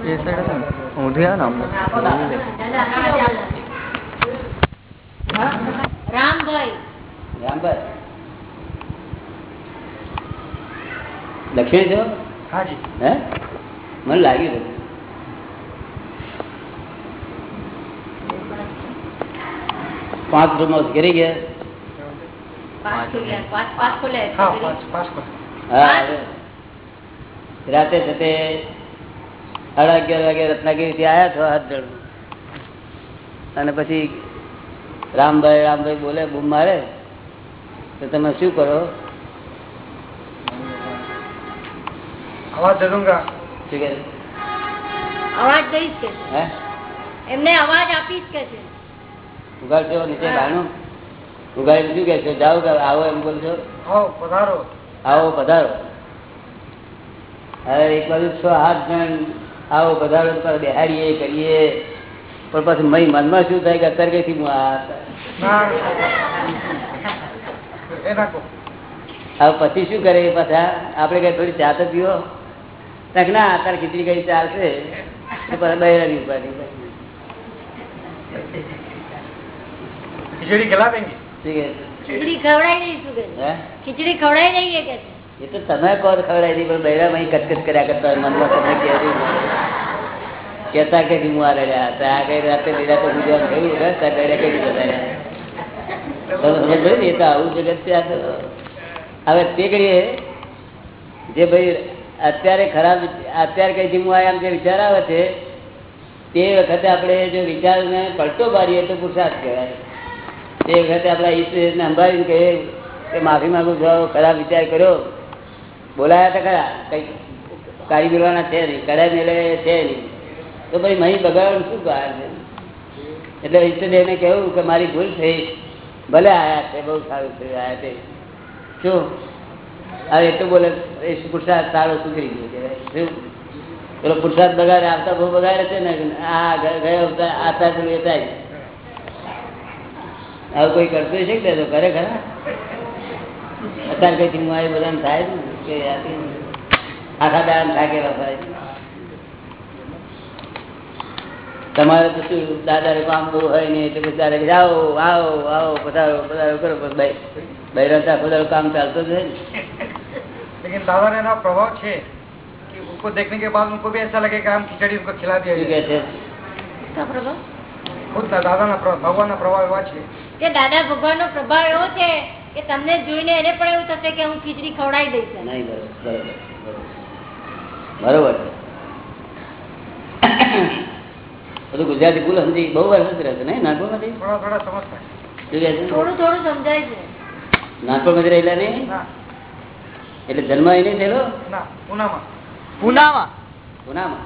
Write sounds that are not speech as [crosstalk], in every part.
એ side હતું ને ઊંધી આવે ને આમ રામભાઈ રામભાઈ દક્ષિણ છો હાજી હે મને લાગ્યું હતું. પાંચ રૂમમાં ઘેરી ગયા પાંચ ખોલ્યા પાંચ પાંચ ખોલ્યા હા છે. પાંચ પાંચ પર હા હવે રાતે થતે સાડા અગિયાર વાગે રત્નાગીરી થી આવ્યા છો હાથ જણ અને પછી રામભાઈ રામભાઈ બોલે બૂમ મારે. તો તમે શું કરો? શું કે અવાજ દઈશ કે? હે? એમને અવાજ આપીશ કે છે? ઉગાડશો નીચે ભાણું ઉગાડી શું કે છો જાઓ આવો એમ બોલજો આવો પધારો. આવો પધારો. હવે એક બાજુ છ હાથ જણ આવો બધા બેહાડીએ કરીએ. પણ પછી મય મનમાં શું થાય કે અત્યારે કઈથી હું આ પછી શું કરે પાછા? આપણે કઈ થોડી ચા તો પીવો? તક ના અત્યારે ખીચડી કઈ ચાલશે તો બહેરાની ઉપાધિ ખીચડી ખિલાવેંગે શું કે ખીચડી કે ખીચડી કે એ તો તમે કહો ખવડાય નહીં પણ બહેરા કચકચ કર્યા કરતા મનમાં તમે કહેવું કેતા કે હું આ રહ્યા તા આ કઈ રાતે લીધા તો ગુજરાત ગયું રસ્તા કર્યા કઈ પડી એ તો આવું જગત છે હવે તે કરીએ જે ભાઈ અત્યારે ખરાબ, અત્યારે કઈ જીમું આયા આમ જે વિચાર આવે છે, તે વખતે આપણે જો વિચારને પલટો મારીએ તો પુરુષાર્થ કહેવાય. તે વખતે આપણા ઈશ્વરને સંભાળીને કહીએ કે માફી માગું છું ખરાબ વિચાર કર્યો. બોલાયા તો ખરા. કઈ કાઢી મેળવાના છે નહીં. કઢાઈ મેળવે છે નહીં. તો ભાઈ મહી બગાડવાનું શું કારણ છે? એટલે ઈષ્ટદેવને કહેવું કે મારી ભૂલ થઈ. ભલે આયા છે, બહુ સારું થયું, આયા તે શું? હવે એટલું બોલે, એ પુરસાદ સારો સુધરી ગયો શું? પેલો પુરસાદ બગાડે, આવતા બહુ બગાડે છે ને, આ ગયો આતા પેલું એ થાય આવું કોઈ કરતું છે કે તો કરે ખરા. અત્યારે કઈ આવી બધાને થાય ને, કે આખા દાડા થાકેલા વપરાય તમારે તો શું દાદા કામ બહુ હોય ને એટલે પછી દાદા કે આવો આવો આવો પધારો પધારો કરો બસ ભાઈ બહેરતા પધારો કામ ચાલતો જ હોય ને लेकिन दादा ने ना प्रभाव छे कि उनको देखने के बाद उनको भी ऐसा लगे कि हम खिचड़ी उनको खिला दिया શું કે जाए છે શું પ્રભાવ? खुद दादा ना भगवान ना प्रभाव एवा છે કે દાદા ભગવાન નો પ્રભાવ એવો છે કે તમને જોઈને એને પણ એવું થશે કે હું ખીચડી ખવડાવી દઈશ એમ. નહીં બરોબર બરોબર બરોબર છે બધું ગુજરાતી ભૂલ સમજી બહુ વાર સમજી રહેશે નહીં? નાનપણમાંથી? થોડા થોડા સમજાય છે. નાનપણમાંથી રહેલા નહીં? એટલે જન્મ એ નહીં થયેલો? ના પૂનામાં. પૂનામાં? પુનામાં?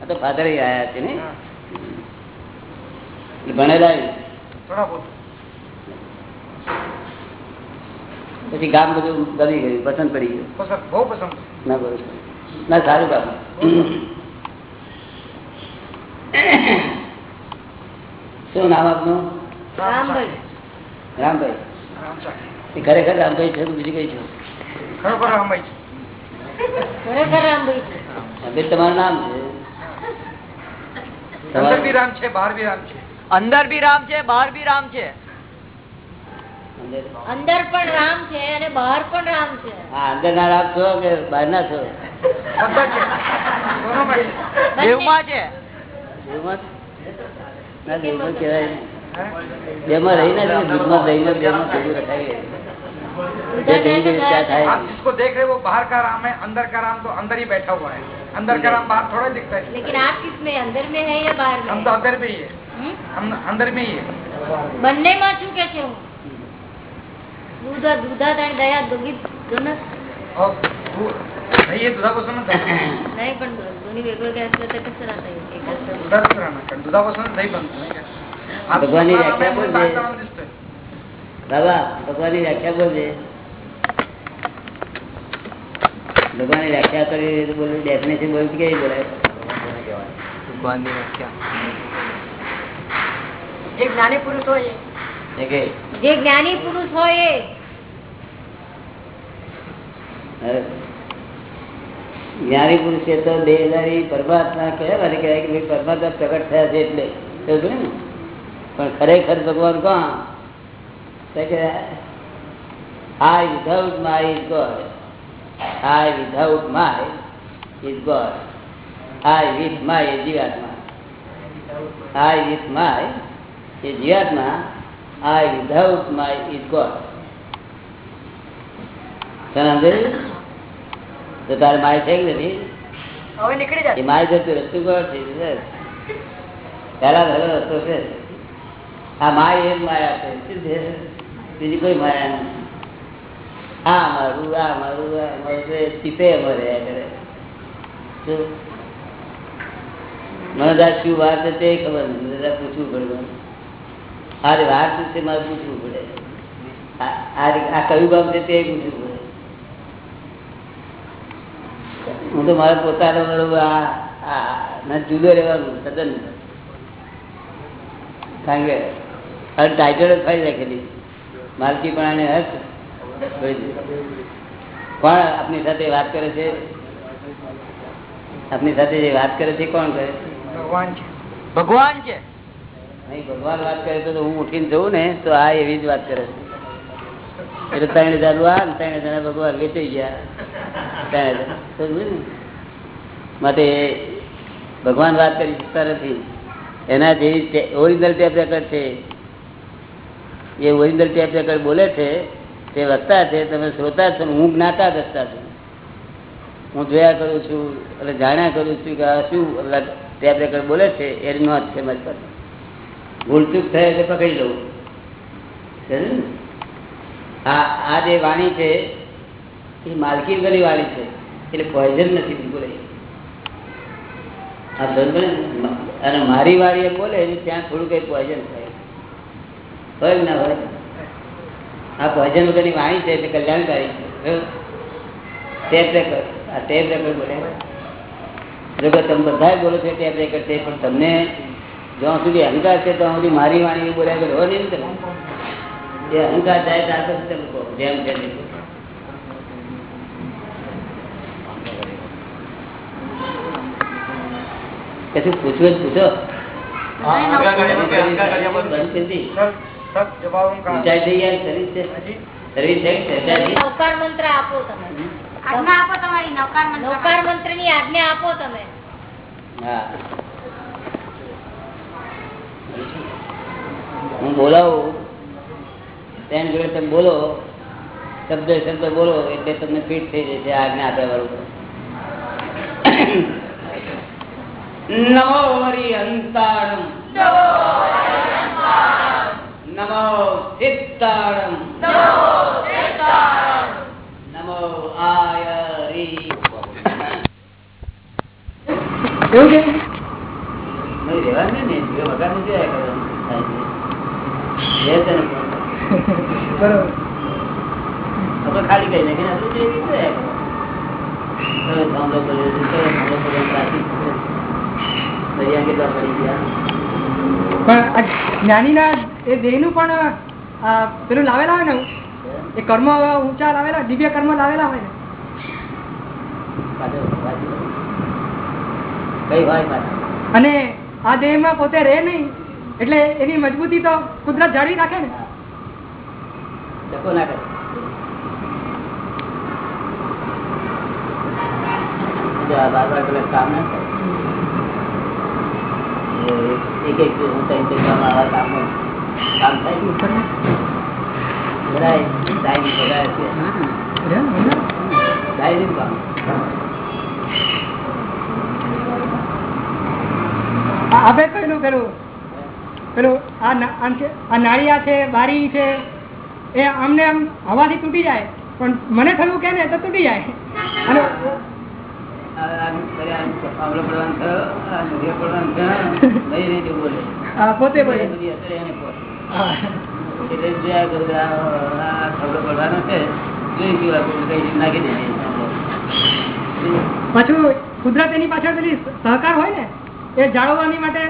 આ તો ફાધર આયા છે ને એટલે ભણેલા થોડા બહુ પછી ગામ બધું ગમી ગયું પસંદ પડી ગયું. પસંદ બહુ પસંદ. ના બરોબર. ના સારું ગામ શું નામ આપનું? રામભાઈ. ખરેખર રામભાઈ છે બીજું કઈ છે? ખરોખર રામભાઈ છે. ખરેખર રામભાઈ છે. તમારું નામ છે? અંદર બી રામ છે બહાર બી રામ છે. અંદર બી રામ છે બહાર બી રામ છે. અંદર અંદર પણ રામ છે અને બહાર પણ રામ છે. હા અંદર ના રામ છો કે બહાર ના છો. દેવમાં છે. બેમાં રહી ના જાય દૂધમાં દહીંમાં બેમાં ભેગું રખાય જે દહીં જેવી ત્યાં થાય आप जिसको देख रहे हैं वो बाहर का राम है अंदर का राम तो अंदर ही बैठा हुआ है अंदर का राम बाहर थोड़ा दिखता है लेकिन आप किसमें अंदर में है या बाहर में हम तो अंदर में ही है हम्म? हम अंदर में ही है બંનેમાં છું કે છે હું દૂધા દૂધાદાણ દયા દોગી दोनों और वो- नहीं ये दुधा को समझता नाही पण दोन्ही वेगवेगळे असलं तर कसं राहता येईल एकत्र? दुधा कसं राहणार कारण दुधापासून दही बनतं नाही का आप भगवान ही स्वतः व्याख्या रामायण बोलते. बाहेरचा राम दिसतोय બાબા ભગવાનની વ્યાખ્યા બોલજે ભગવાનની વ્યાખ્યા કરી તો બોલું ડેફિનેશન બોલું કેવી બોલાય ભગવાનની વ્યાખ્યા જે જ્ઞાની પુરુષ હોય એ કે જે જ્ઞાની પુરુષ હોય એ હવે જ્ઞાની પુરુષે તો દેહધારી પરમાત્મા કહેવાય કહેવાય કે ભાઈ પરમાત્મા પ્રગટ થયા છે એટલે. ને? પણ ખરેખર ભગવાન કોણ? કે I without my is God I without my is God I with my એ જીવાત્મા આઈ વિથ માય એ જીવાત્મા I without my is God તો તારે માય થઈ નથી? હવે નીકળી જાય માય જતું રસ્તું કયો છે પેલા પહેલા રસ્તો છે. આ માય એ માયા છે. શું છે? બીજી કોઈ માયા નથી. આ મારું આ મારું આ મારું ચીતે મરે કરે? મને શું વાત છે તે ખબર નથી. દાદા પૂછવું પડે મારી. વાત છે મારે પૂછવું પડે. આ કયું ગામ છે તે પૂછવું પડે. હું તો મારે પોતાનો આ- જુદો રહેવાનું તદ્દન કારણ કે હવે ટાઈટલ જ ફરી રાખેલી માલકી પણ હર્ષ કોણ આપની સાથે વાત કરે છે? આપની સાથે જે વાત કરે છે કોણ કરે? છે ભગવાન છે. ભગવાન છે? નહીં ભગવાન વાત કરે તો હું ઉઠીને જઉં ને તો આ એવી જ વાત કરે છે. એટલે ત્રણ હજાર આ ત્રણ હજાર ભગવાન વેચાઈ ગયા. માટે ભગવાન વાત કરી શકતા નથી. એના જેવી ઓરિજિનલ ટેપ રેકર્ડ છે. એ ઓરિજિનલ ટેપ રેકર્ડ બોલે છે, તે વક્તા છે, તમે શ્રોતા છો હું જ્ઞાતા દસતા છું. હું જોયા કરું છું, એટલે જાણ્યા કરું છું કે આ શું ટેપ રેકર્ડ બોલે છે એની નોંધ છે મારી પાસે. ભૂલચૂક થાય એટલે પકડી લઉં. આ આ જે વાણી છે એ માલકી વગરની વાળી છે. એટલે પોઈઝન નથી, બિલકુલ અને મારી વાળી બોલે ત્યાં થોડું કઈ પોઈઝન થાય. હોય ના હોય? આ પોઈઝન વગરની વાણી છે, એટલે કલ્યાણકારી છે. ટેપ રેકર્ડ આ ટેપ રેકર્ડ બોલે. જો કે તમે બધા બોલો છો ટેપ રેકર્ડ છે, પણ તમને જ્યાં સુધી અહંકાર છે, ત્યાં સુધી મારી વાણી બોલ્યા કરે. નહીં તમે એ અહંકાર જાય ત્યાં સુધી તમે જેમ જેમ સર્વિસ પૂછવું જ પૂછો. નૌકાર મંત્ર આપો તમે. આજ્ઞા આપો તમારી નૌકાર મંત્રની આજ્ઞા આપો તમે. હા. હું બોલાવું. તેની જોડે તમે બોલો. શબ્દ શબ્દ બોલો એટલે તમને ફિટ થઈ જશે આજ્ઞા આપ્યા વાળું નમો હરિ અંતાણમ નમો સિદ્ધાણમ નમો આય રી એવું છે. ખાલી કઈ નાખીને પણ આ જ્ઞાનીના એ દેહનું પણ પેલું લાવેલા હોય ને એ કર્મ ઊંચા લાવેલા દિવ્ય કર્મ લાવેલા હોય ને? અને આ દેહમાં પોતે રહે નહીં એટલે એની મજબૂતી તો કુદરત જાળવી રાખે ને ધક્કો ના કરે. બાર બાર કલાક કામ ના. એક એક કામ થાય આપણે પેલું પેલું પેલું આ નાળિયા છે બારી છે એ આમને આમ હવાથી તૂટી જાય. પણ મને થયું કે ને તો તૂટી જાય. અને પોતે પાછું કુદરત એની પાછળ પેલી સહકાર હોય ને એ જાળવવાની માટે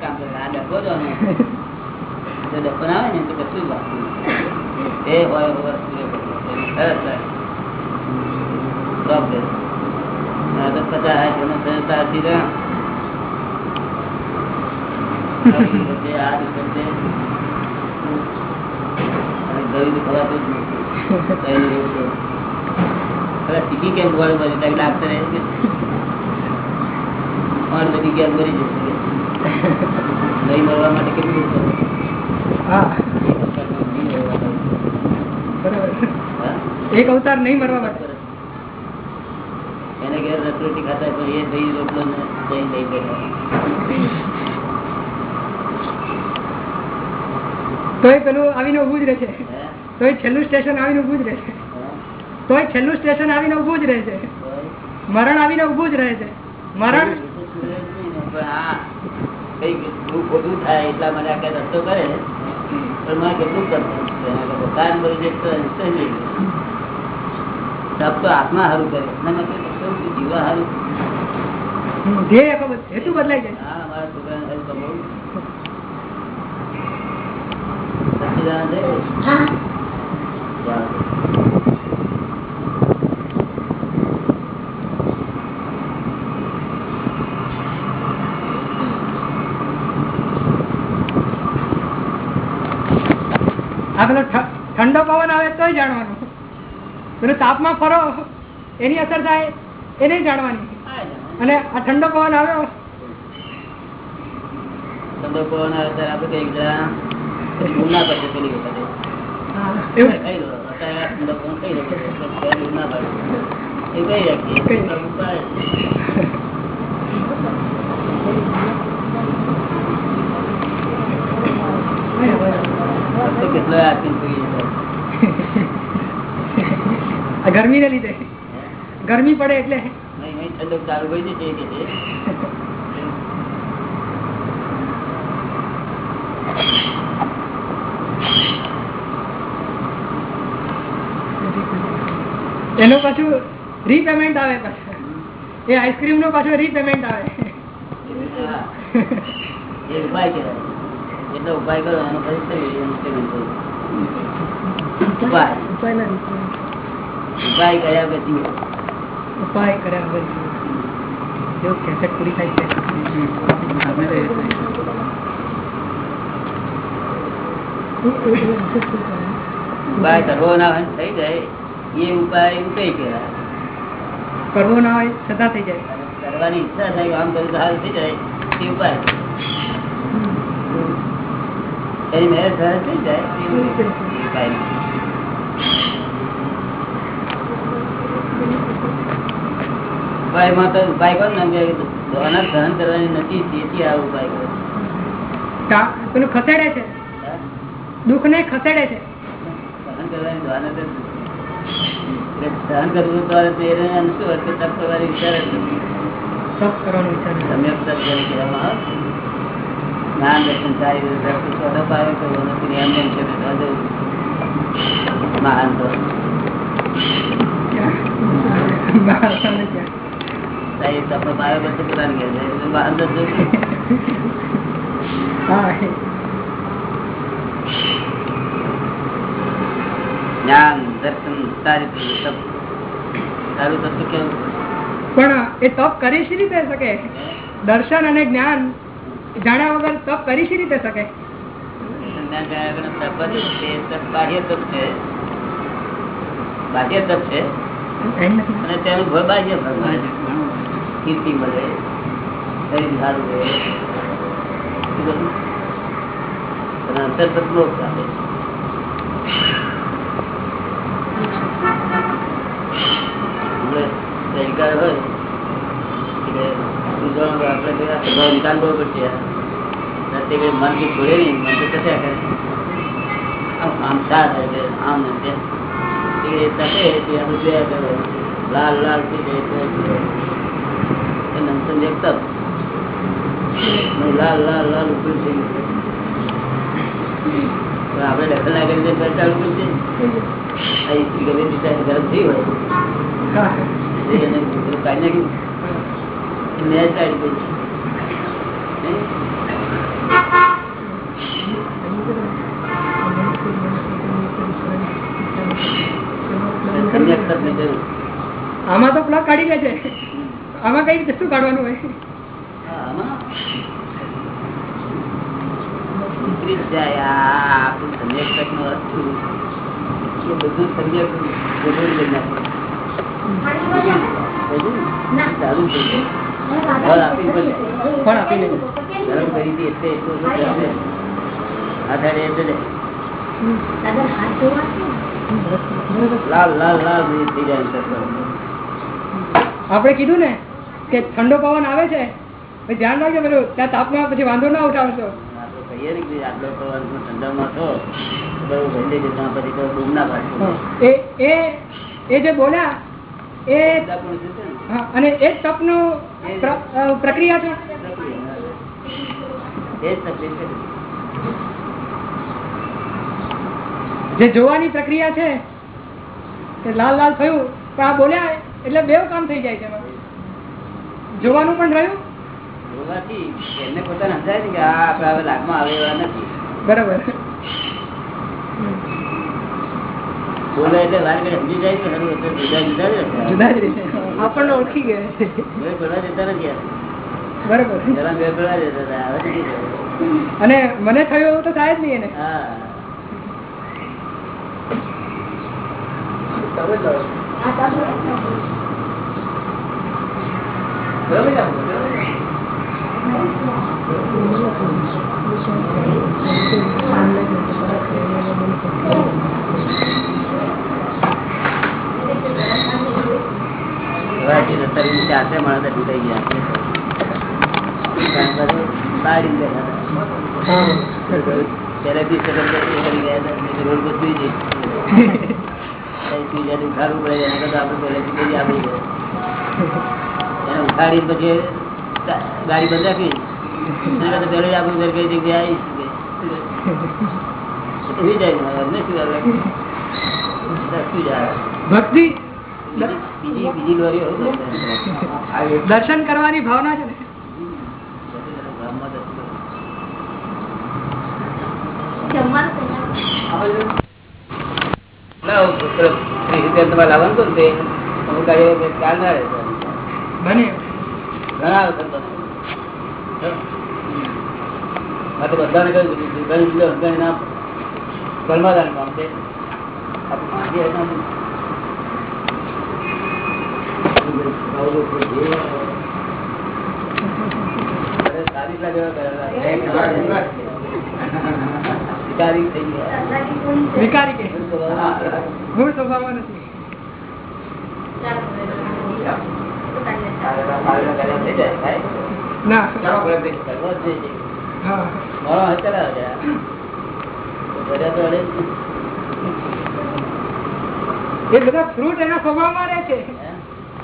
કામ કરે આ ડબ્બો આવે ને તો કશું જ. એ હોય હોય વસ્તુ એ બધું. સરસ થાય. Problem. હાથ એનો સંસારથી રહે. આવી રીતે આ રીતે અને ગળું તો ખવાતું જ નથી. કઈ રોગ તો. પેલા ટીકી કેમ ખવાડું બધું? ત્યાં ડાક્ટરે એમ કે પણ બધી કેમ મરી જશે કે. નહીં મરવા માટે કેટલું કરવું? હા એક અવતારનો નહીં મરવા માટે. બરાબર હા? એક અવતાર નહીં મરવા માટે એને ઘેર રસરોટી ખાતા તો એ દહીં રોટલો દહીં લઈ બેઠા તોય પેલું આવીને ઊભું જ રહે છે? તોય છેલ્લું સ્ટેશન આવીને ઉભું જ રહે છે? તોય છેલ્લું સ્ટેશન આવીને ઉભું જ રહે છે મરણ આવીને ઉભું જ રહે છે મરણ ખોટું થાય એટલા મને આખા રસ્તો કરે. પણ મારે કેટલું કરતું તો આત્મા સારું કરે. જીવા સારું ધ્યેય હેતુ બદલાઈ જાય હા છોકરાને કમાવું ઠંડો પવન આવે તોય જાણવાનું. પેલું તાપમાં ફરો એની અસર થાય. એ નહીં જાણવાની. અને આ ઠંડો પવન આવ્યો ઠંડો પવન આવે ત્યારે આપણે કઈ જરા ના પડશે પેલી વખતે. ઊંઘ ના [laughs] લીધે. ગરમી પડે એટલે? ઠંડક ચાલુ કરી છે એનું પાછું રીપેમેન્ટ આવે પાછું. એ આઈસ્ક્રીમનું પાછું રીપેમેન્ટ આવે. ઉપાય કહેવાય. એટલો ઉપાય કરો એનો પછી ઉપાય. ઉપાય કર્યા પછી ઉપાય કર્યા પછી જો કેસેટ પૂરી થાય છે. ઉપાય કરવો ના હોય થઈ જાય. એ ઉપાય કહેવાય? કરવો ના હોય છતાં થઈ જાય. કરવાની ઈચ્છા થાય આમ કરું હાલ થઈ જાય. તે ઉપાય. એની મહેનત થઈ જાય તે ઉપાય. ઉપાયમાં તો ઉપાય કોણ નામ કે સહન કરવાની નથી તેથી આ ઉપાય કરે પેલું ખસેડે છે? દુઃખ ને ખસેડે છે? સહન કરવાની સહન કરવું તો એમ શું હશે તપ કરવાની વિચાર જ નથી. તપ કરવાનો વિચાર સમ્યક તપ કહેવામાં આવે. જ્ઞાન દર્શન થાય રસ્તો સોદો પાયો તો નથી એમ એમ છે મહાન તો. પોતાની. જ્ઞાન દર્શન સારી સારું તત્વ કેવું? પણ એ તપ કરી શી રીતે શકે? દર્શન અને જ્ઞાન જાણ્યા વગર તપ કરી શી રીતે શકે? બાહ્ય તપ છે. બાહ્ય તપ છે. અને તેનું બાહ્ય છે. કીર્તિ મળે શરીર સારું રહે એ બધું. અને અંતર તપ મોક્ષ આપે છે. આપણે તહેલકાર હોય એટલે ઉદાહરણ આપણે કઈ આ સ્વભાવ નિકાલ કરવો પડશે રાતે કઈ મન કે છોડે નહીં મન તો કસ્યા કરે આમ આમ સાથ એટલે આમ ને તેમ એ તપે તે આપણે જોયા કરે લાલ લાલ થઈ જાય તો એ નમસન એક તપ લાલ લાલ લાલ ઉપર થઈ આપણે દખલ ના કરી ચાલુ કરશે આ ઇસ્ત્રી ગમે તે ગરમ થઈ હોય. એને કાઢી નાખ્યું. મેં કાઢી દઈ નહીં? એટલે સમ્યક તપની જરૂર. આમાં તો પ્લગ કાઢી લે છે. આમાં કઈ રીતે શું કાઢવાનું હોય આપણે કીધું ને કે ઠંડો પવન આવે છે ધ્યાન રાખજો પેલું ત્યાં તાપમાં પછી વાંધો ના ઉઠાવશો. એ જે બોલ્યા એ છે ને. અને એ પ્રક્રિયા છે એ જ જોવાની પ્રક્રિયા છે લાલ લાલ થયું પણ આ બોલ્યા એટલે બે કામ થઈ જાય છે જોવાનું પણ રહ્યું? જોવાથી એમને પોતાને સમજાય ને કે આ આપણા હવે લાગમાં આવે એવા નથી. બરાબર. બોલે એટલે વાર ઘડી સમજી જાય કે ખરું એટલે જુદા જુદા જુદા જ આપણને ઓળખી ગયા. ભરવા જતા નથી બરાબર. જરા ભરવા જતા હતા. હવે અને મને થયું એવું તો થાય જ નહીં એને. હા. આ ચાલુ રાખો. હવે હજી રસ્તાની ચારસે માણસ તો ઢૂંઢાઈ ગયા કારણ કે બહાર ઈ બેઠા હતા. ત્યારે બીસ સેકન્ડ પછી એ કરી ગયા હતા. નહીં તો રોડ પર સુઈ જઈશ. કઈ સુઈ જાય તો ઉઠાડવું પડે એના કરતા આપણે પહેલેથી કહીએ આપી દે. ઉઠાડી પછી ગાડી બંધ રાખી. કરતા આપણું ઘર કઈ જગ્યાએ તો આવે? જાય. ભક્તિ? દર્શન કરવાની ભાવના છે ને? ગામમાં કાલ ના જમવાનું પહેલા ના, પેલો ત્રીસ રૂપિયા તમારે લાવવાનું હતું ને તે અમુક ગાડીઓ કે ખ્યાલ ના રહે બને ઘણા વખત બને. આ તો બધાને કહ્યું કે ઘણી જુદા ઘણી ના પરમાદાન કામ છે આપણે માંગીએ તો આમ અરે સારી લાગે એવા કરેલા. શિકારી થઈ ગયા વિકારી કે ચાલો. મૂળ સ્વભાવમાં નથી ના હા એ બધા ફ્રૂટ એના સ્વભાવમાં રહે છે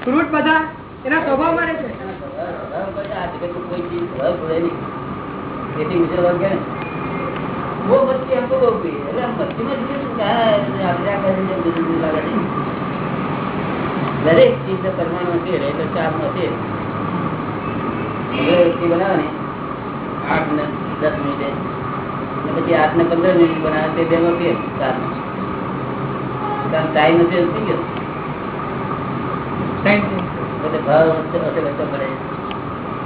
ફ્રૂટ બધા એના સ્વભાવમાં રહે છે वो बच्चे हमको बहुत प्रिय है अरे हम बच्चे में जिसे क्या है आप क्या करें जब दूर दूर लगा दें દરેક ચીજ પરમાણુ છે એટલે ચાર નો છે હવે રોટલી બનાવે ને આઠ ને દસ મિનિટે. પછી આઠ ને પંદર મિનિટ બનાવે તે બે ફેર કારણ ટાઈમ નથી થઈ ગયો? એટલે ભાવ વચ્ચે વચ્ચે પડે.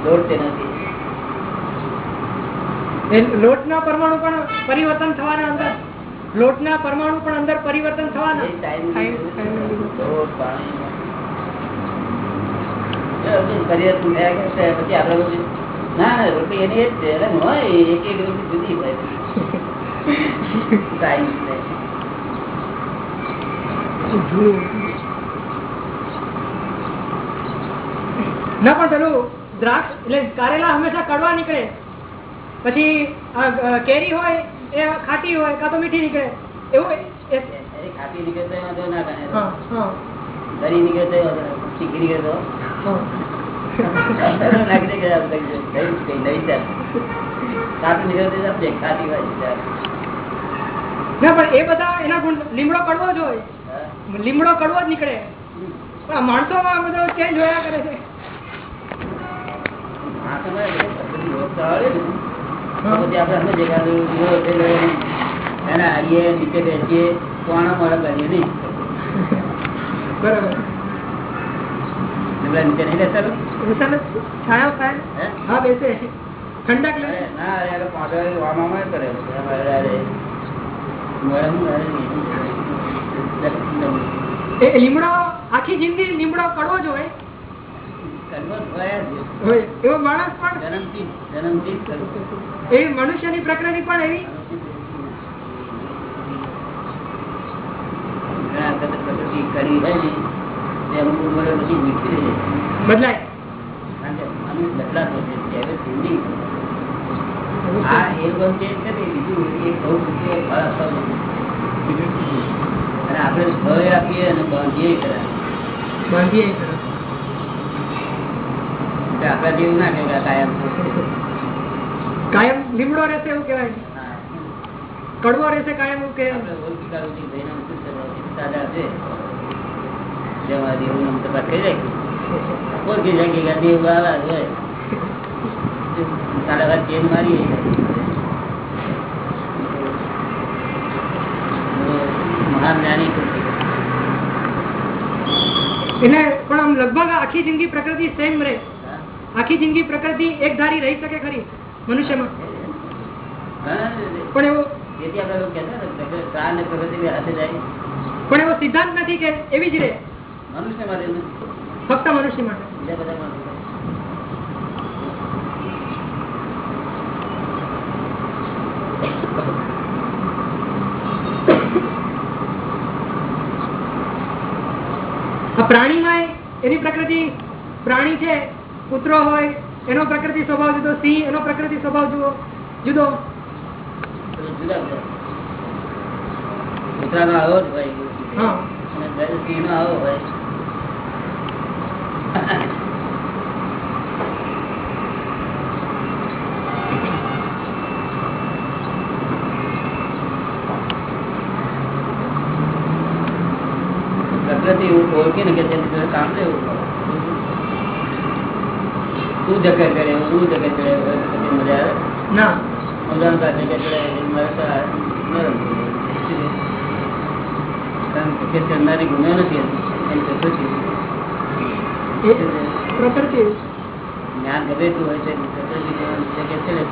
લોટ તે નથી લોટના પરમાણુ પણ પરિવર્તન થવાના અંદર. લોટના પરમાણુ પણ અંદર પરિવર્તન થવાના. લોટ પરિવર્તન થયા પછી આપણે બધું ના ના રોટલી એની જ છે એટલે હોય એક એક રોટલી જુદી હોય. [laughs] ટાઈમ ના પણ પેલું દ્રાક્ષ એટલે કારેલા હંમેશા કડવા નીકળે. પછી આ કેરી હોય એ ખાટી હોય કાં તો મીઠી નીકળે. એવું ખાટી નીકળે તો વાંધો ના બને. દરી નીકળે તો. તીખી નીકળે તો. ના પણ એ બધા એના ગુણ લીમડો કડવો જ હોય. લીમડો કડવો જ નીકળે. પણ માણસો માં બધો ચેન્જ જોયા કરે છે? હા, તમારે જે પદ્ધતિ રોજતા આવડે ને, તો પછી આપણે સમજીએ કે આ લીમડા નીચે નહીં બેસતા લોકો? ખાય. હા? બેસે ઠંડક લે. ના યાર પાંદડા વામ વામ કરે એમ અરે, અરે. મેડમ, અરે, એ લીમડો આખી જિંદગી લીમડો કડવો જ હોય. એવો માણસ પણ જન્મથી જન્મથી એ મનુષ્યની પ્રકૃતિ પણ એવી. પ્રકૃતિ કડવી બદલાય. આ એક છે ભય આપીએ અને બાંધીએ જેવું ના કહેવાય કાયમ કાયમ લીમડો રહેશે એવું કહેવાય. કડવો રહેશે કાયમ એવું કે સાદા છે જેમાં દેવું નામ તપાસ કરી રાખી. ઓળખી રાખી કે દેવ આવા જ સાડા વાત ચેન મારીએ? મહાન જ્ઞાની પણ આમ લગભગ આખી જિંદગી પ્રકૃતિ સેમ રહે. આખી જિંદગી પ્રકૃતિ એક ધારી રહી શકે ખરી મનુષ્યમાં. પણ એવો પણ એવો સિદ્ધાંત નથી કે એવી જ રહે. મનુષ્ય માટે ફક્ત મનુષ્ય માટે. પ્રાણીમાં એની પ્રકૃતિ પ્રાણી છે કૂતરો હોય એનો પ્રકૃતિ સ્વભાવ જુદો સિંહ એનો પ્રકૃતિ સ્વભાવ જુદો જુદો. જુદા. કૂતરાનો આવો જ હોય. હા. અને દરેક સિંહનો આવો હોય પ્રકૃતિ એવું ઓળખીને કે તેની જોડે કામ લેવું તું જગે કરે હું જગે કરે હોય તો પછી મજા આવે ના ઉદાહરણ પાસે કે ચડે મારે તો આ નરમ થઈ જાય. કારણ કે તે ચડનારી ગુનો નથી એની પ્રકૃતિ એ પ્રકૃતિ જ્ઞાન ગમે તેવું હોય તે પ્રકૃતિ ગુનો જગ્યા ચડે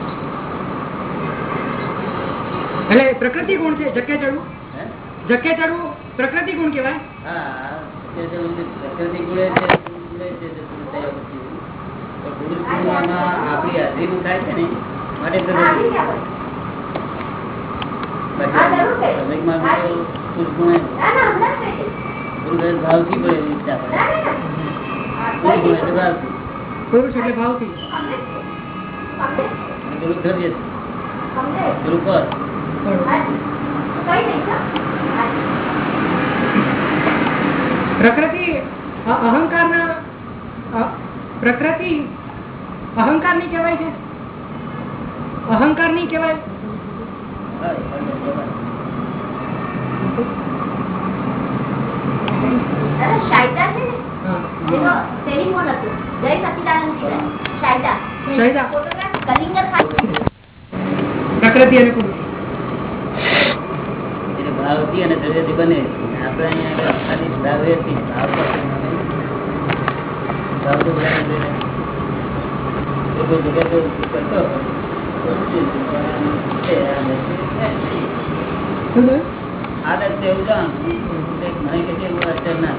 એટલે પ્રકૃતિ ગુણ છે જકે ચડવું હે? જકે ચડવું પ્રકૃતિ ગુણ કહેવાય હા તે તો પ્રકૃતિ ગુણે છે ગુણે છે તે પુરુષ ગુણમાં આપણી થાય છે ને? માટે પ્રકૃતિ ભાવથી પડે ઈચ્છા પડે પુરુષ એટલે ભાવથી. પેલું ધૈર્ય પ્રકૃતિ અહંકારના પ્રકૃતિ અહંકારની કહેવાય છે? અહંકારની કહેવાય? પ્રકૃતિ અને દ્રવ્યથી બને આપણે અહીંયા આદત એવું જાણ મને. કે અસર ના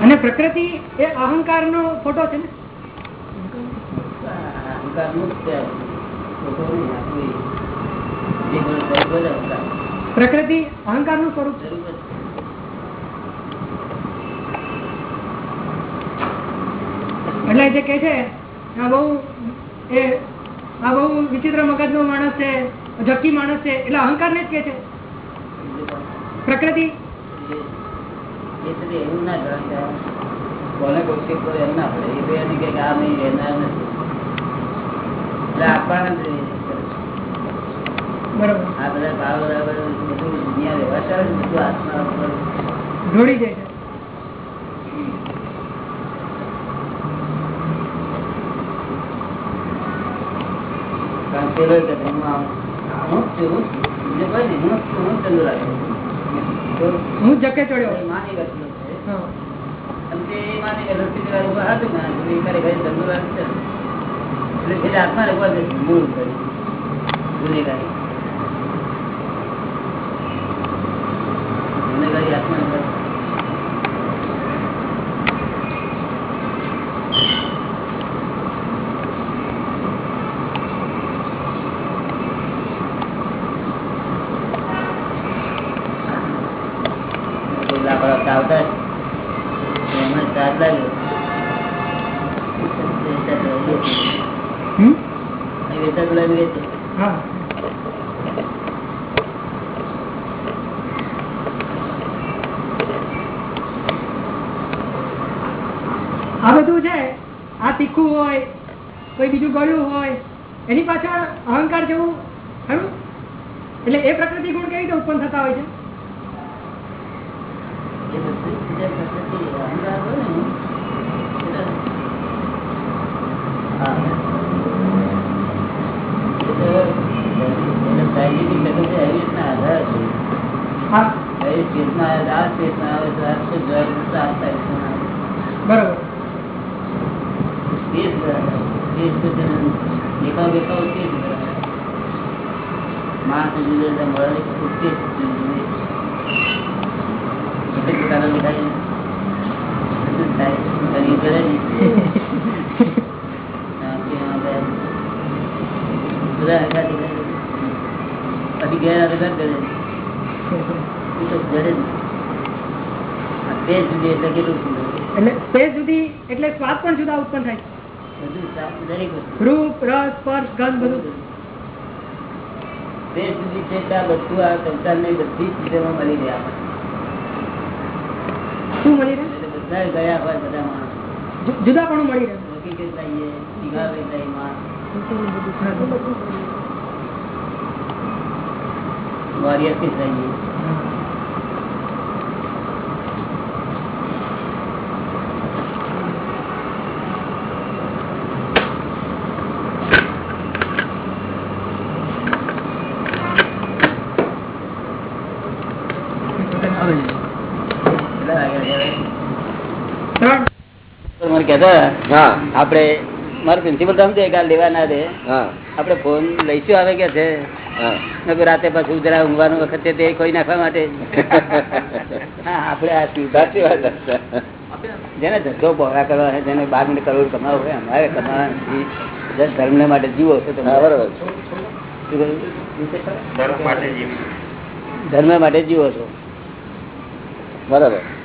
અને પ્રકૃતિ એ અહંકારનો ફોટો છે ને? અહંકાર જ છે. ખોટું નહીં. આ કોઈ જે બોલે તે બોલે અહંકાર. નું સ્વરૂપ. એટલે જે કે છે, આ બહુ એ, આ બહુ વિચિત્ર મગજનો માણસ છે જક્કી માણસ છે, એટલે અહંકાર ને જ કે છે પ્રકૃતિ એવું ના કોને કોશિશ કરે એમ ના પડે એ બે એને કે આ નહીં રહેનાર નથી હું જકે ચડ્યો. માની ગયો માની બેઠેલો સ્થિતિવાળું ઊભા હતું ને, તો એ કરે ઘરે ચંદુ રાખે છે. એટલે આત્મા નથી, મૂળ કરી. ગુનેગારી આત્માને કોઈ. કોઈ લાકડા ચાવતા જ. તો એમાં ચાર્જ લાગ્યો. હમ? અહીં વેચાતું લાવી વેચે. હા આ બધું છે આ તીખું હોય કોઈ બીજું ગળ્યું હોય એની પાછળ અહંકાર જેવું ખરું એટલે એ પ્રકૃતિ ગુણ કેવી રીતે ઉત્પન્ન થતા હોય છે એ બધું બીજા પ્રકૃતિ અહંકાર હોય ને, એટલે- હા. એ તો એટલે scientific method છે, એવી રીતના આધાર છે. હા કઈ સ્ટેજમાં આવે, આ સ્ટેજમાં આવે તો આ સ્ટેજ જોઈ તો આ સ્ટેજમાં આવે. બરોબર સ્ટેજ બરાબર. સ્ટેજ તો છે ને, દેખાવ દેખાવ સ્ટેજ બરાબર. માણસ જુદો જુદા મળે તો સ્ટેજ જુદી. એટલે પોતાના દેખાય બધું જ થાય. ઘણી કરે ને. બધા. પછી ગયા હરખા કરે. એ તો કરે જ. આ સ્ટેજ સુધી એટલે કેટલું એટલે સ્ટેજ સુધી એટલે સ્વાદ પણ જુદા ઉત્પન્ન થાય બધું વસ્તુ. રૂપ રસ સ્પર્શ ગંધ બધું તે સુધી છે ત્યાં બધું આ સંસારની બધી જ ચીજોમાં મળી રહ્યા શું મળી રહ્યા બધા ગયા હોય બધા માણસ જુ- જુદા પણ મળી રહે હકીકત લઈએ શિકાર લઈએ માણસ વોરિયરથી લઈએ કેટલા વાગ્યા ત્રણ મને કહેતા આપણે મારો પ્રિન્સિપલ સમજે કે લેવા ના દે. આપડે ફોન લઈશું આવે કે છે? રાતે પાછું જરા ઊંઘવાનું વખત તે કોઈ નાખવા માટે. [laughs] આપડે આ સાચી વાત જેને ધંધો પહોળા કરવા છે જેને બાર મિનિટ કરોડ કમાવો હોય અમારે કમાવા ધર્મ ને માટે જીવો છો તમે. બરોબર ધર્મ માટે જીવો છો. બરાબર.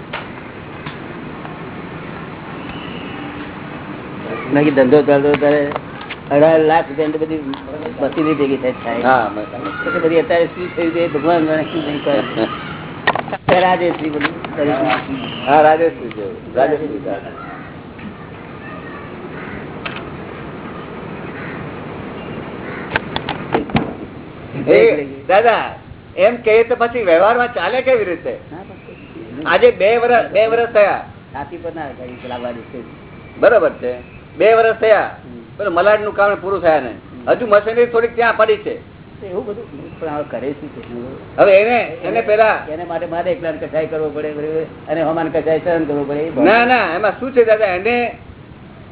બાકી ધંધો ચાલતો ત્યારે અઢાર લાખ રૂપિયા બધી મશીનરી ભેગી થાય. બધી અત્યારે શું થયું છે ભગવાન જાણે શું નહીં કરે [laughs] રાજેશ્રી બધું હા રાજેશ્રી રાજેશ્રી દાદા એમ કે તો પછી વ્યવહારમાં ચાલે કેવી રીતે? આજે બે વર્ષ બે વર્ષ થયા. છાતી પર ના કરી બરોબર છે. બે વર્ષ થયા. પેલું મલાડનું કામ પૂરું થયા ને હજુ મશીનરી થોડીક ત્યાં પડી છે. એવું બધું પણ કરે શું હવે એને એને પેલા એને માટે મારે એકલા કસાય કરવો પડે અને હમાન કસાય સહન કરવો પડે ના ના એમાં શું છે દાદા એને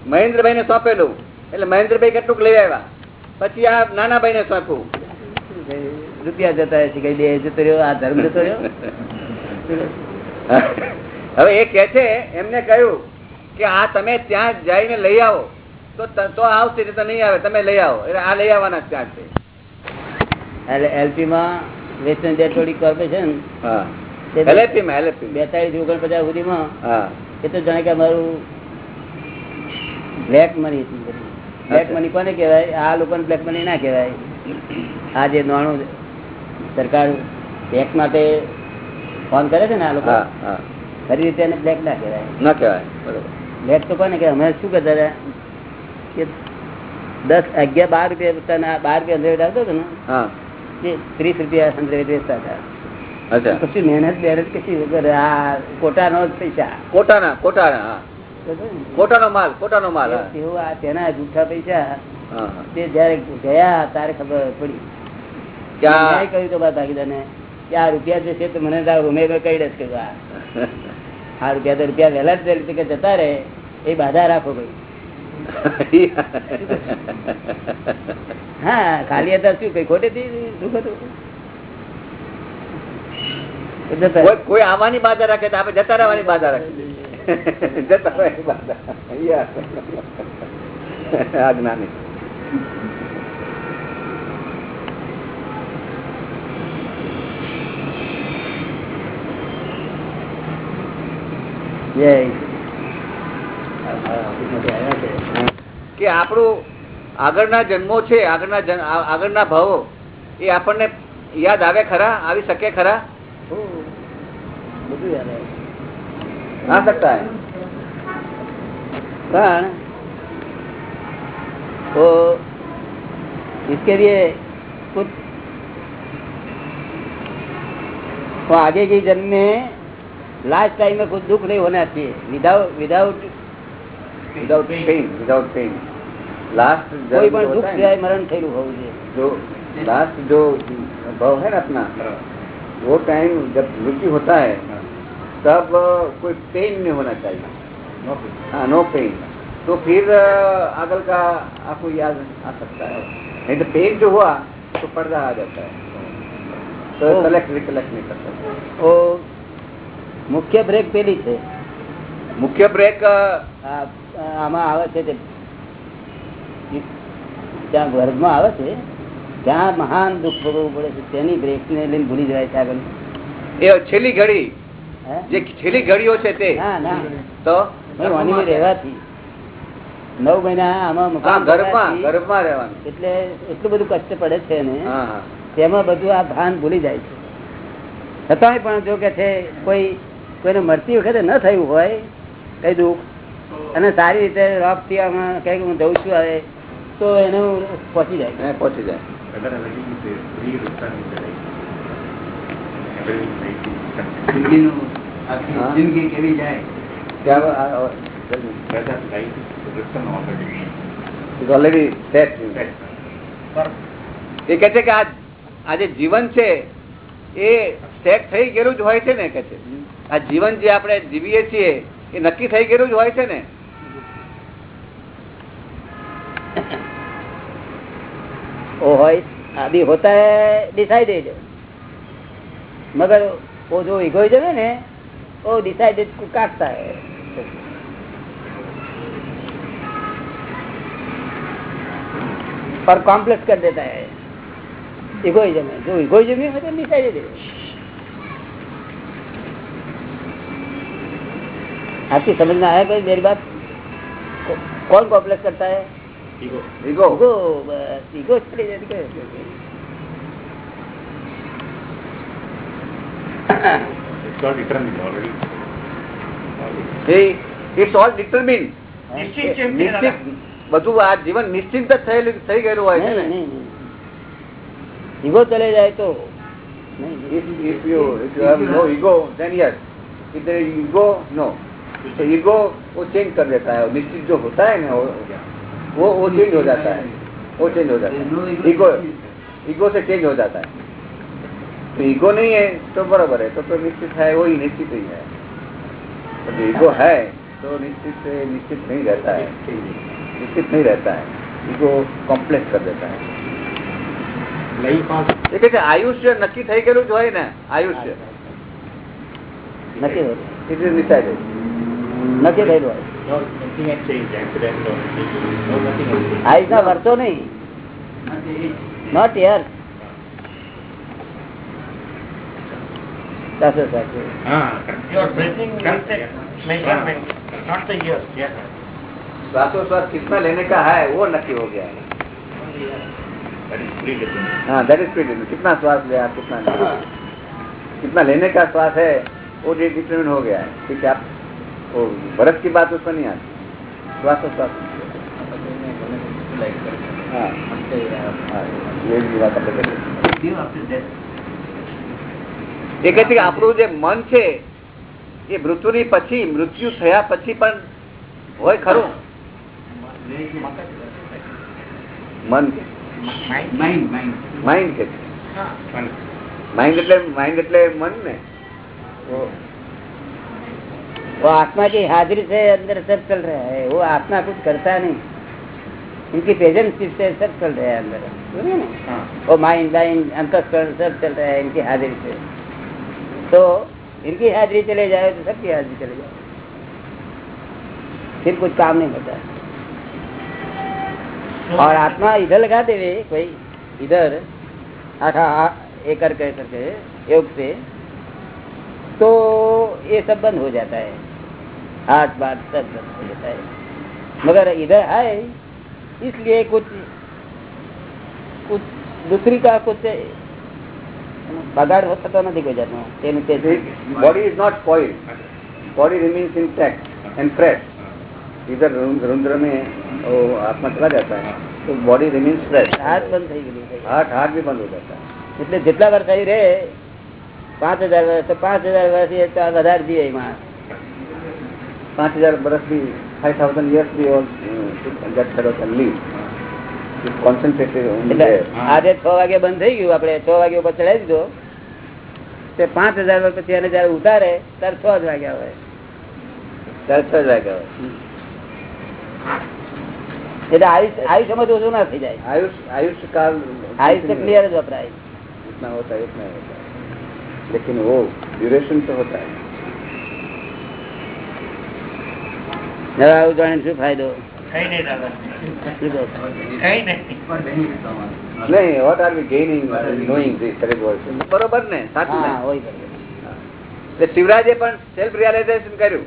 મહેન્દ્રભાઈ ને સોંપેલું. એટલે મહેન્દ્રભાઈ કેટલુંક લઈ આવ્યા. પછી આ નાના ભાઈ ને સોંપ્યું. રૂપિયા જતા કઈ બે જતો રહ્યો આ ધર્મ જતો રહ્યો? [laughs] હવે એ કે છે એમને કહ્યું કે આ તમે ત્યાં જઈને લઈ આવો. તો તો આવશે તો નહીં આવે. તમે લઈ આવો. એટલે આ લઈ આવવાના જ ત્યાં છે. એટલે એલપી માં વેસ્ટર્ન ડેટોડી કોર્પોરેશન હા. તે બે- LFP માં માં. બેતાળીસ ઓગણપચાસ સુધીમાં હા. એ તો જાણે કે અમારું બ્લેક મની બ્લેક મની કોને કહેવાય? આ લોકોને બ્લેક મની ના કહેવાય. આ જે નાણું સરકાર ટેક્સ માટે ફોન કરે છે ને આ લોકો ખરી રીતે બ્લેક ના કહેવાય. ના કહેવાય. બરોબર. બ્લેક તો કોને કે અમે શું કરતા હતા? કે દસ અગિયાર બાર રૂપિયા બાર રૂપિયા અંદર આવતો હતો ને ત્રીસ રૂપિયા અંદર વેચતા હતા. પછી મહેનત બેનત કશી વગર આ કોટાનો જ પૈસા. કોટાના કોટાના કોટાનો માલ કોટાનો માલ એવું આ તેના જૂઠા પૈસા. તે જયારે ગયા ત્યારે ખબર પડી. ક્યાં? કહ્યું તો મારા ભાગીદારને કે આ રૂપિયા જે છે તો મને આ કહી દઈશ કે આ રૂપિયા તો રૂપિયા વહેલા જ રીતે જતા રહે, એ બાધા રાખો ભાઈ હા, ખાલી હતા શું, કઈ ખોટે. કોઈ આવવાની બાધા રાખે તો આપણે જતા રહેવાની બાધા રાખીએ જતા રહેવાની બાધા યા. આ જ્ઞાની જય કે આપણું આગળના જન્મો છે આગળના જન- આ- આગળના ભાવો એ આપણને યાદ આવે ખરા આવી શકે ખરા બધું યાદ આવે. આ શકતા હે પણ तो इसके लिए कुछ तो आगे के जन्म में लास्ट टाइम में कुछ दुख नहीं होना चाहिए without without without pain without pain last કોઈ પણ દુઃખ સિવાય મરણ થયેલું હોવું જોઈએ જો લાસ્ટ જો ભાव है ना अपना वो टाइम जब मृत्यु होता है तब कोई पेन नहीं होना चाहिए हाँ नो पेन तो फिर अगल का आपको याद आ सकता है नहीं तो पेन जो हुआ तो पर्दा आ जाता है तो कलेक्ट रिकलेक्ट नहीं कर सकते મુખ્ય બ્રેક પેલી છે. મુખ્ય બ્રેક આમાં આવે છે ત્યાં વર્ગમાં આવે છે ત્યાં મહાન દુઃખ ભોગવવું પડે છે તેની બ્રેક ને લઈને ભૂલી જવાય છે આગળ એ છેલ્લી ઘડી જે છેલ્લી ઘડીઓ છે તે. તો? રહેવાથી. નવ મહિના આમાં ઘરમાં ઘરમાં રહેવાનું. એટલે એટલું બધું કષ્ટ પડે છે ને તેમાં બધું આ ભાન ભૂલી જાય છે. છતાંય પણ જો કે છે કોઈ કોઈને મરતી વખતે ન થયું હોય કઈ દુઃખ? અને સારી રીતે રોપથી આમાં કહે હું જઉં છું આવે તો એને પહોંચી જાય. પહોંચી જાય. જિંદગી કેવી જાય. એ કે છે કે આ આ જે જીવન છે એ સેટ થઈ ગયેલું જ હોય છે ને કે છે. આ જીવન જે આપણે જીવીએ છીએ એ નક્કી થઈ ગયેલું જ હોય છે ને वो है अभी होता है डिसाइडेड मगर वो जो इगोइज्म है ना वो डिसाइडेड को काटता है और कॉम्प्लेक्स कर देता है इगोइज्म है जो इगोइज्म है मतलब डिसाइडेड है आपकी समझ में आया कोई मेरी बात को- कौन कॉम्प्लेक्स करता है ઈગો ઈગो બસ ઈગो જ પડી જાય તો કઈ. ઇટ્સ ઓલ ડિટરમિન નિશ્ચિત બધું આ જીવન નિશ્ચિત જ થયેલું થઈ ગયેલું હોય છે નહીં, ને નહીં, નહીં. ઈગો ચલે જાય તો નહીં. if, if you if you have no ego then yes if there is ego no तो ईगो वो चेंज कर देता है और निश्चित जो होता है ना वो वो वो चेंज हो जाता है वो चेंज हो जाता है ईगो ईगो से चेंज हो जाता है तो ईगो नहीं है तो बराबर है तो तो निश्चित है वही निश्चित ही है तो जो ईगो है तो निश्चित से निश्चित नहीं रहता है निश्चित नहीं रहता है ईगो कॉम्प्लेक्स कर देता है એ કે છે આયુષ્ય નક્કી થઈ ગયેલું જ હોય ને આયુષ્ય નક્કી થયું. ઇટ ઇઝ ડિસાઇડેડ નક્કી થયેલું હોય આયુષના વર્ષો નહીં નોટ યર સાચું સાચું श्वासोश्वास कितना लेने का है वो नक्की हो गया है हाँ दैट इज फ्रीडम कितना श्वास लिया कितना नहीं कितना लेने का श्वास है वो डिटरमिन हो गया है ठीक है आप वो बरस की बात उसमें नहीं आती श्वासोश्वास हाँ हाँ, ये भी बात આપણે કરી. એ કહે છે કે આપણું જે મન છે એ મૃત્યુની પછી મૃત્યુ થયા પછી પણ હોય ખરું મન માઇન્ડ માઇન્ડ માઇન્ડ કે माइंड એટલે माइंड એટલે मन ने वो आत्मा की हाजिरी से अंदर सब चल रहा है। वो आत्मा कुछ करता नहीं। इनकी प्रेजेंस से सब चल रहा है अंदर। हाँ। वो माइंड लाइन अंतस्करण सब चल रहा है इनकी हाजिरी से। तो इनकी हाजिरी चले जाए तो सबकी हाजिरी चले जाए। फिर कुछ काम नहीं होता। और आत्मा इधर लगा देवे कोई इधर आठा एक कर कर करके योग से तो ये सब बंद हो जाता है। हाथ बात सब बंद हो जाता है मगर इधर है इसलिए कुछ कुछ दूसरी का कुछ બગાડ થતો નથી કોઈ જાતનો તેનું તે જ. body is not spoiled body remains intact and fresh इधर रुद्र रुद्र में वो आत्मा चला जाता है तो बॉडी रिमीन्स फ्रेश હાથ બંધ થઈ ગયેલું છે. हार्ट हार्ट भी बंद हो जाता है એટલે જેટલા વર્ષ આવી રે પાંચ હજાર વર્ષ તો પાંચ હજાર વર્ષ એ તો વધારે જીવે એમાં पाँच हजार बरस भी फाइव थाउजेंड ईयर्स भी और that fellow can live It's concentrated only એટલે there. આજે છ વાગે બંધ થઈ ગયું આપણે છ વાગે ઉપર ચડાવી દીધો તે પાંચ હજાર વર્ષ પછી એને જયારે ઉતારે ત્યારે છ જ વાગ્યા હોય ત્યારે છ જ વાગ્યા હોય એટલે આયુષ આયુષ્યમાં ઓછું ના થઈ જાય आयुष आयुष काल આયુષ્ય ક્લિયર જ વપરાય इतना होता है इतना होता है लेकिन वो ड्यूरेशन तो होता है આવું જાણીને શું ફાયદો? નહીં what are we are knowing this word બરોબર ને? સાચું ને? હોય એટલે શિવરાજે પણ સેલ્ફ રિયલાઇઝેશન કર્યું.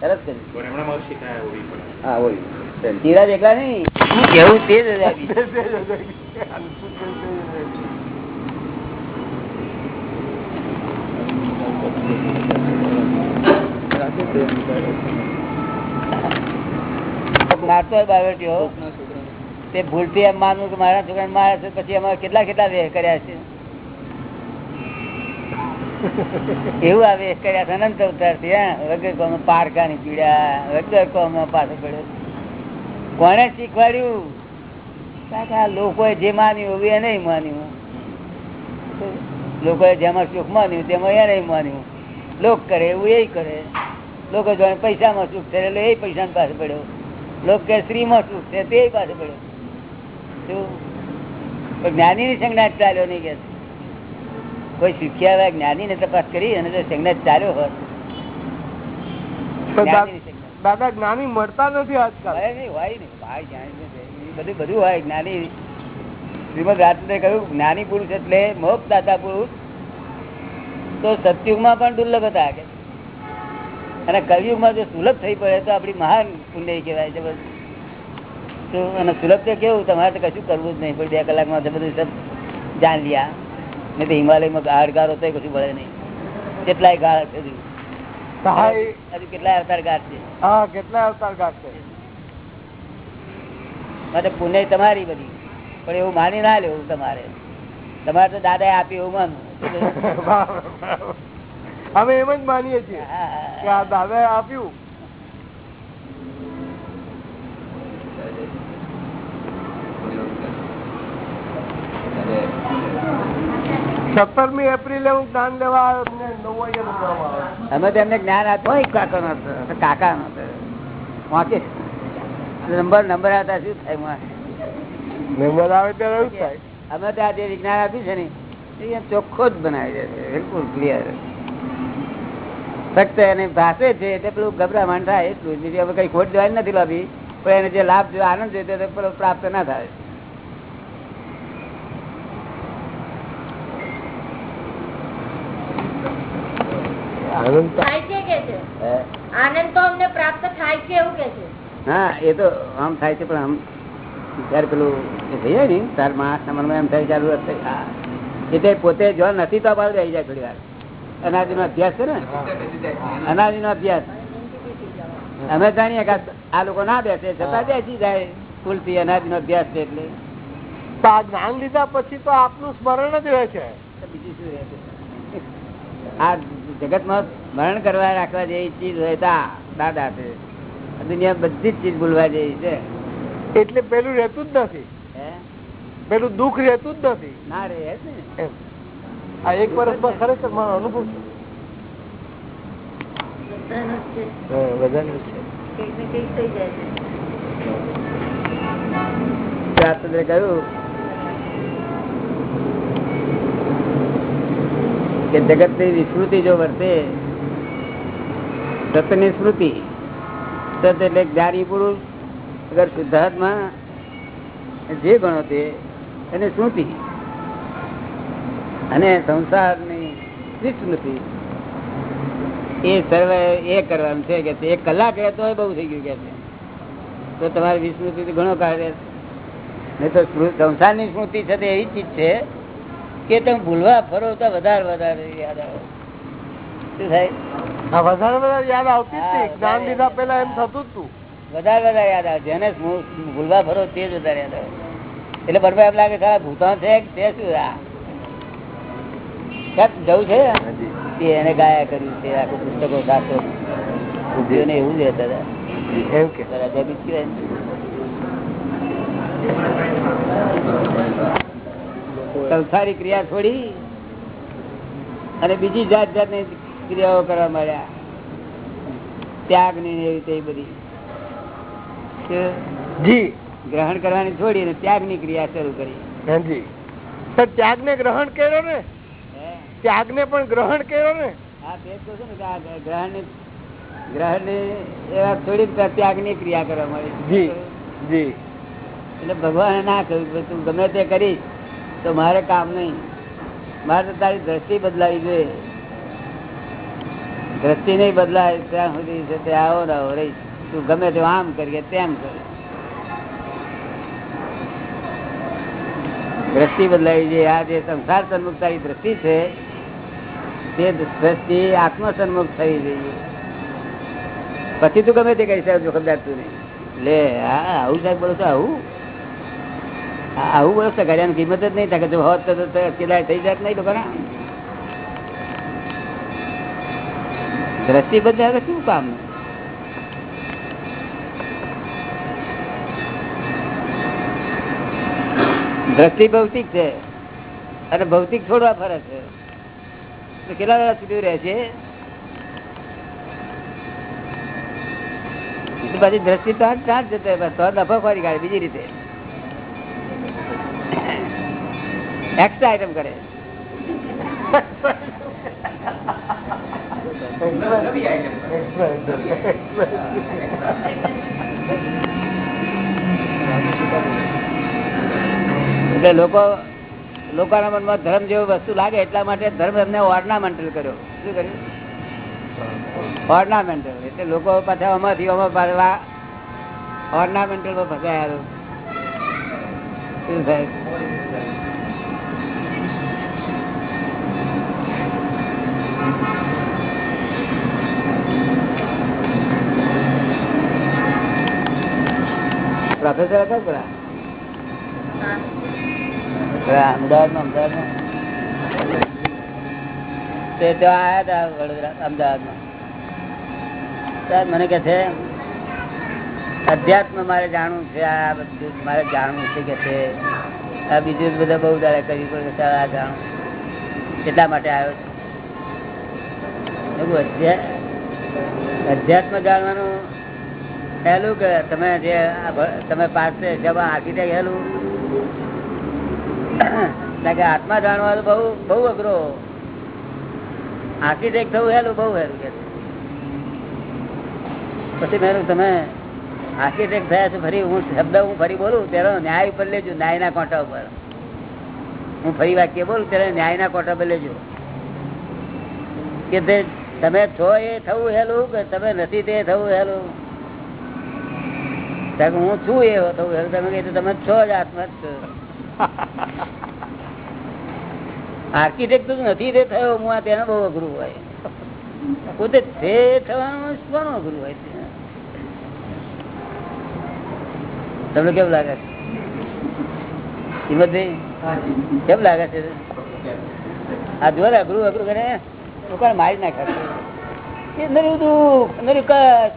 સરસ કર્યું. હા હોય. શિવરાજ એકલા નહીં. શું કેવું તે જ આપી. [laughs] [laughs] મારતો હોય તે ભૂલથી એમ માનવું કે મારા છોકરા મારે છે પછી એમાં કેટલા કેટલા વેહ કર્યા છે. એવું આ વેહ કર્યા છે અનંત અવતારથી વગર કોમ પારકાની પીડા વગર કોમ પાછો પડ્યો. કોને શીખવાડ્યું? કાકા લોકોએ જે માન્યું એવું એ નહીં માન્યું. લોકોએ જેમાં સુખ માન્યું તેમાં એ નહીં માન્યું. લોક કરે એવું એ કરે. લોકો જોડે પૈસામાં સુખ થયેલો એ પૈસા પાસે પડ્યો. લોક સ્ત્રીમાં સુખ છે તે પાછું પડ્યો. જ્ઞાની ની સંજ્ઞા ચાલ્યો નહીં કે? કોઈ શીખ્યા હોય જ્ઞાની ને તપાસ કરી અને જો સંજ્ઞા ચાલ્યો હોત. દાદા જ્ઞાની મળતા નથી આજકાલ. હોય નહીં, ભાઈ જાણી. બધું બધું હોય. જ્ઞાની શ્રીમદ રાજચંદ્રે કહ્યું જ્ઞાની પુરુષ એટલે મોક્ષ દાતા પુરુષ. તો સતયુગમાં પણ દુર્લભ હતા કે? અને કવિયુગમાં જો સુલભ થઈ પડે તો આપણી મહાન પુણ્ય કહેવાય છે બસ. અને સુલભ તો કેવું તમારે તો કશું કરવું જ નહીં. પણ બે કલાકમાં બધું સબ જાણ લ્યા. નહીં તો હિમાલયમાં ગાળ તો કશું મળે નહીં. કેટલાય ગાળ છે હજુ. કેટલાય અવતાર ગાઢ છે. હા કેટલા અવતાર ગાઢ છે. માટે પુણ્ય તમારી બધી. પણ એવું માની ના લેવું તમારે. તમારે તો દાદા આપી એવું માનવું. [laughs] અમે એમ જ માનીએ છીએ કે આ દાદા આપ્યું. સત્તરમી એપ્રિલે હું જ્ઞાન લેવા અમે તો એમને જ્ઞાન આપ્યું હોય કાકા નો કાકા નો વાંચે નંબર નંબર આવતા શું થાય? નંબર આવે ત્યારે એવું થાય. અમે ત્યાં જે વિજ્ઞાન આપ્યું છે ને એ ચોખ્ખો જ બનાવી દે છે બિલકુલ ક્લિયર ફક્ત એને ભાષે છે એટલે પેલું ગભરામણ થાય એટલું બીજી હવે કઈ ખોટ જવાની નથી લાભી પણ એને જે લાભ જો આનંદ જોઈએ તે પેલો પ્રાપ્ત ના થાય. આનંદ થાય છે કે છે? હે? આનંદ પ્રાપ્ત થાય છે એવું કે છે? હા એ તો આમ થાય છે પણ આમ પેલું થઈ જાય ને તાર માણસ ના મનમાં એમ થાય ચાલુ હા. એટલે પોતે જો નથી તો બાળું રહી જાય થોડી વાર. અનાદિ નો અભ્યાસ છે ને? અનાજ નો અભ્યાસ. અમે જાણીએ કે આ- લોકો ના બેસે છતાં બેસી જાય ફૂલથી અનાજ નો અભ્યાસ છે એટલે. તો આ જ્ઞાન લીધા પછી તો આપનું સ્મરણ જ રહે છે. બીજું શું રહે છે? આ જગતમાં સ્મરણ કરવા રાખવા જેવી ચીજ રહેતા દાદા છે. દુનિયા બધી જ ચીજ ભૂલવા જેવી છે. એટલે પેલું રહેતું જ નથી. હે? પેલું દુઃખ રહેતું જ નથી. ના રે ને. આ એક વર્ષમાં ખરેખર મારો અનુભવ છે બધાનું છે હા, બધાનું છે. કંઈક ને કંઈક થઈ જાય છે. રાજચંદ્રે કહ્યું કે જગતની વિસ્મૃતિ જો વર્તે સત્યની સ્મૃતિ સત એટલે જ્ઞાની પુરુષ અગર શુદ્ધાત્મા જે ગણો તે એને સ્મૃતિ. અને સંસારની વિસ્મૃતિ એ સર્વે એ કરવાનું છે કે એક કલાક રહેતો હોય બહુ થઈ ગયું કે તો તમારી વિસ્મૃતિ ઘણો કાળ રહે નહીં તો સંસારની સ્મૃતિ છે તે એવી ચીજ છે કે તમે ભૂલવા ફરો તો વધારે વધારે યાદ આવે. શું થાય? વધારે વધારે યાદ આવતી જ્ઞાન લીધા પેલા એમ થતું હતું વધારે વધારે યાદ આવે જેને ભૂલવા ફરો તે જ વધારે યાદ આવે. એટલે બરોબર એમ લાગે સારા ભૂતા છે કે તે શું? આ જવું છે? એને ગાયા કર્યું છે આખું પુસ્તકો શાસ્ત્રો બુદ્ધિઓને એવું જ રહેતા હતા? કે? ને. સંસારી ક્રિયા છોડી અને બીજી જાત જાતની ક્રિયાઓ કરવા માંડ્યા. ત્યાગની એવી તે બધી. જી. ગ્રહણ કરવાની છોડી અને ત્યાગની ક્રિયા શરૂ કરી. ત્યાગ ને ગ્રહણ કર્યો ને? ત્યાગ ને પણ ગ્રહણ કર્યો ને? હા તે જ કહું ને ગ્રહણ ગ્રહણ એવા છોડી ત્યાગની ક્રિયા કરવા માંડી જી જી. એટલે ભગવાને ના કહ્યું તું ગમે તે કરી તો મારે કામ નહીં. મારે તો તારી દ્રષ્ટિ બદલાવી જોઈએ. દ્રષ્ટિ નહીં બદલાય ત્યાં સુધી છે તે આવો રહીશ. તું ગમે તે આમ કરીએ તેમ કર દ્રષ્ટિ બદલાવી જોઈએ. આ જે સંસાર સન્મુખ તારી દ્રષ્ટિ છે તે દ્રષ્ટિ આત્મસન્મુખ થવી જોઈએ પછી તું ગમે તે કરી સાહેબ જોખમદાર તું નહીં. લે આવું સાહેબ બોલો છો, આવું? આવું બોલો છો ઘડિયાની કિંમત જ નહીં થાય હોત તો તો થઈ જાત નહીં લોકોના. દ્રષ્ટિ બદલે શું કામ? દ્રષ્ટિ ભૌતિક છે. અને ભૌતિક છોડવા ફરે છે. કેટલા દાડા સુધી રહે છે? પછી દ્રષ્ટિ તો ત્યાં જ જતો તો નફો ફરી કાઢે બીજી રીતે. એક્સ્ટ્રા આઈટમ કરે. એટલે લોકો લોકોના મનમાં ધર્મ જેવું વસ્તુ લાગે એટલા માટે ધર્મ એમને ઓર્નામેન્ટલ કર્યો. શું કર્યું? ઓર્નામેન્ટલ એટલે લોકો પાછા આમાંથી આમાં પાછા ઓર્નામેન્ટલમાં ફસાયા શું થાય? પ્રોફેસર હતા પેલા મને કે છે, અધ્યાત્મ મારે જાણવું છે, આ બધું મારે જાણવું છે કે છે. આ બીજું બધા બહુ દાડા કરી કે આ જાણવું એટલા માટે આવ્યો છું. અધ્યાત્મ જાણવાનું પહેલું કે તમે જે તમે પાસે જવા આખી હેલું કારણ કે આત્મા જાણવાનું બહુ બહુ અઘરો આર્કિટેક્ટ થવું હેલું બહુ હેલું કે પછી મેં તમે આર્કિટેક્ટ થયા છો, ફરી હું શબ્દ હું ફરી બોલું, ત્યારે ન્યાય ઉપર લેજો, ન્યાયના કોટા ઉપર. હું ફરી વાક્ય બોલું, ત્યારે ન્યાયના કોટા પર લેજો. કે તમે છો એ થવું હેલું કે તમે નથી તે થવું હેલું? હું છું એ થવું હેલું. તમે કહે તમે છો જ આત્મા છો. આર્કિટેક્ટ તો નથી, તે થયો. હું આ તેને બહુ અઘરું હોય. પોતે તે થવાનું કોણ અઘરું હોય તમને કેમ લાગે? છે હિંમતભાઈ? કેમ લાગે છે? આ જો અઘરું અઘરું કરે. લોકોને મારી નાખે? નર્યું દુઃખ, નર્યું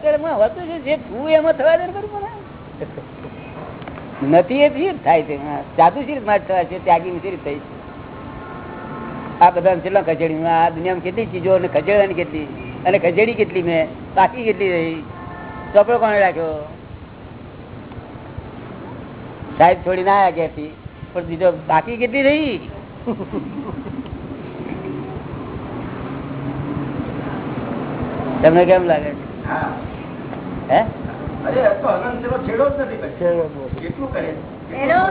ત્યારે હોતું છે, જે તું એમાં થવા દે કરું મને. નથી એ શી થાય છે. જાદુ શી રીતે મારે છે ત્યાગી શી રીતે થઈ છે. આ બધા કેટલા ખસેડી આ દુનિયામાં કેટલી ચીજો અને ખસેડવાની કેટલી અને ખસેડી કેટલી મેં બાકી કેટલી રહી. ચોપડો કોને રાખ્યો? સાહેબ છોડી ના આવ્યા ક્યાંથી પણ બીજો બાકી કેટલી રહી? તમને કેમ લાગે? છે કેટલું એનો